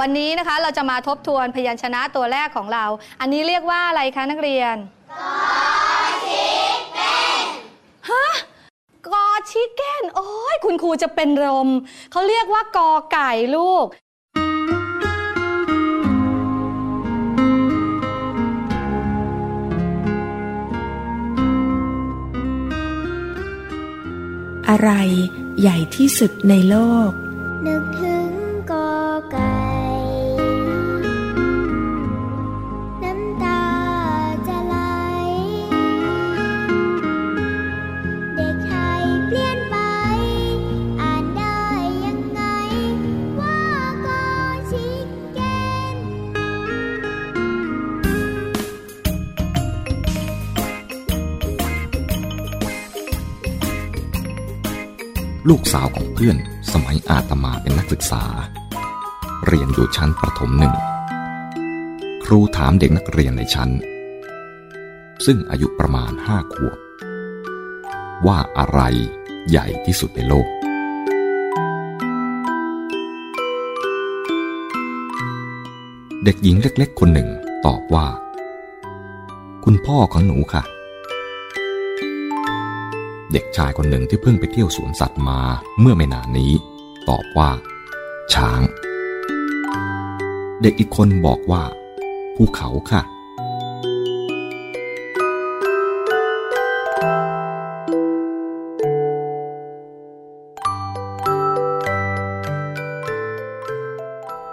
วันนี้นะคะเราจะมาทบทวนพยัญชนะตัวแรกของเรา อันนี้เรียกว่าอะไรคะนักเรียนกอชิเกนฮะกอชิเกนโอ้ยคุณครูจะเป็นลมเขาเรียกว่ากอไก่ลูกอะไรใหญ่ที่สุดในโลก นึกถึง ลูกสาวของเพื่อนสมัยอาตมาเป็นนักศึกษา เรียนอยู่ชั้นประถมหนึ่ง ครูถามเด็กนักเรียนในชั้น ซึ่งอายุประมาณห้าขวบ ว่าอะไรใหญ่ที่สุดในโลก เด็กหญิงเล็กๆคนหนึ่งตอบว่า คุณพ่อของหนูค่ะ เด็กชายคนหนึ่งที่เพิ่งไปเที่ยวสวนสัตว์มาเมื่อไม่นานนี้ ตอบว่า ช้าง เด็กอีกคนบอกว่า ภูเขาค่ะ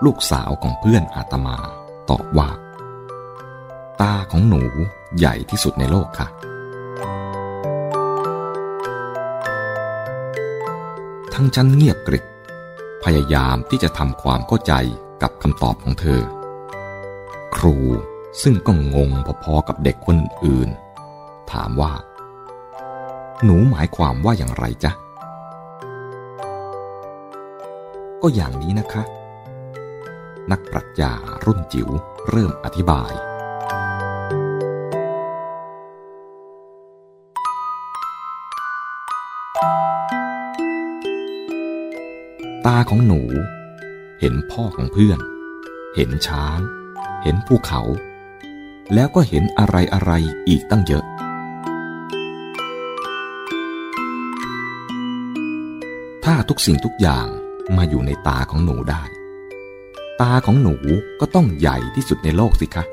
ลูกสาวของเพื่อนอาตมา ตอบว่า ตาของหนูใหญ่ที่สุดในโลกค่ะ ทั้งฉันเงียบกริบพยายามที่จะทำความเข้าใจกับคำตอบของเธอ ครูซึ่งก็งงพอๆกับเด็กคนอื่น ถามว่า หนูหมายความว่าอย่างไรจ๊ะ ก็อย่างนี้นะคะ นักปรัชญารุ่นจิ๋วเริ่มอธิบาย ตาของหนู เห็นพ่อของเพื่อน เห็นช้าง เห็นภูเขา แล้วก็เห็นอะไรอะไรอีกตั้งเยอะ ถ้าทุกสิ่งทุกอย่างมาอยู่ในตาของหนูได้ ตาของหนูก็ต้องใหญ่ที่สุดในโลกสิคะ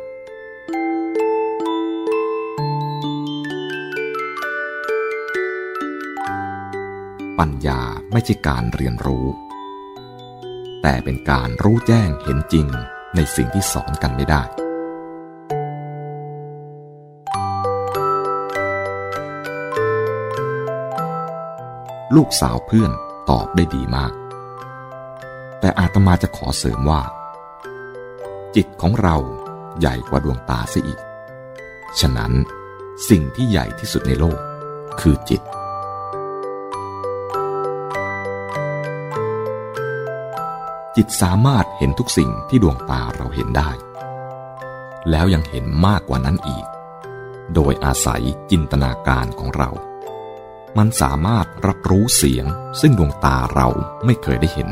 ปัญญาไม่ใช่การเรียนรู้ แต่เป็นการรู้แจ้งเห็นจริงในสิ่งที่สอนกันไม่ได้ ลูกสาวเพื่อนตอบได้ดีมาก แต่อาตมาจะขอเสริมว่า จิตของเราใหญ่กว่าดวงตาเสียอีก ฉะนั้นสิ่งที่ใหญ่ที่สุดในโลกคือจิต จิตสามารถเห็นทุกสิ่งที่ดวงตาเราเห็นได้ แล้วยังเห็นมากกว่านั้นอีก โดยอาศัยจินตนาการของเรา มันสามารถรับรู้เสียงซึ่งดวงตาเราไม่เคยได้เห็น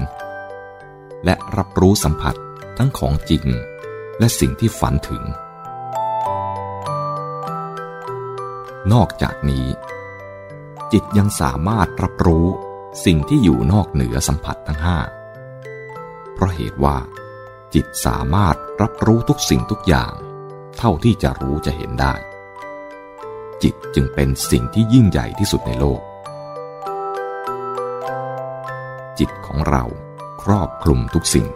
และรับรู้สัมผัสทั้งของจริง และสิ่งที่ฝันถึง นอกจากนี้ จิตยังสามารถรับรู้สิ่งที่อยู่นอกเหนือสัมผัสทั้งห้า เพราะเหตุว่า จิตสามารถรับรู้ทุกสิ่งทุกอย่าง เท่าที่จะรู้จะเห็นได้ จิตจึงเป็นสิ่งที่ยิ่งใหญ่ที่สุดในโลก จิตของเราครอบคลุมทุกสิ่ง